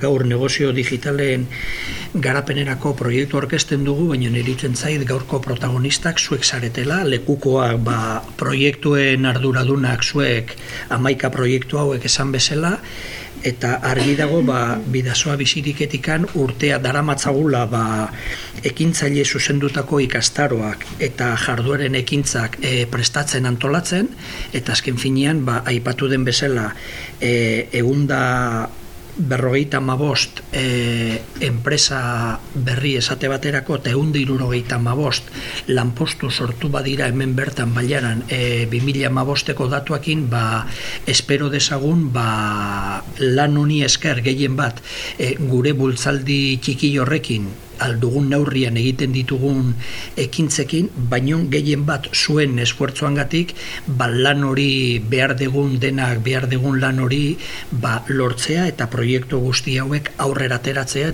gaur negozio digitalen garapenerako proiektu orkesten dugu, baina niritzen zait gaurko protagonistak zuek zaretela, lekukoak ba, proiektuen arduradunak zuek amaika proiektu hauek esan bezala, eta argi dago ba, bidazoa biziriketikan urtea daramatzagula ba, ekintzaile zuzendutako ikastaroak eta jarduaren ekintzak e, prestatzen antolatzen, eta azken finean ba, aipatu den bezala e, eunda berrogeita mabost e, enpresa berri esate baterako eta egun dirurogeita mabost lanpostu sortu badira hemen bertan baiaran e, 2000 mabosteko datuakin ba, espero dezagun ba, lan honi esker gehien bat e, gure bultzaldi txiki horrekin aldugun neurrian egiten ditugun ekintzekin, baino gehien bat zuen esfuertzoangatik ba lan hori behar degun denak behar degun lan hori ba lortzea eta proiektu guzti hauek aurrera ateratzea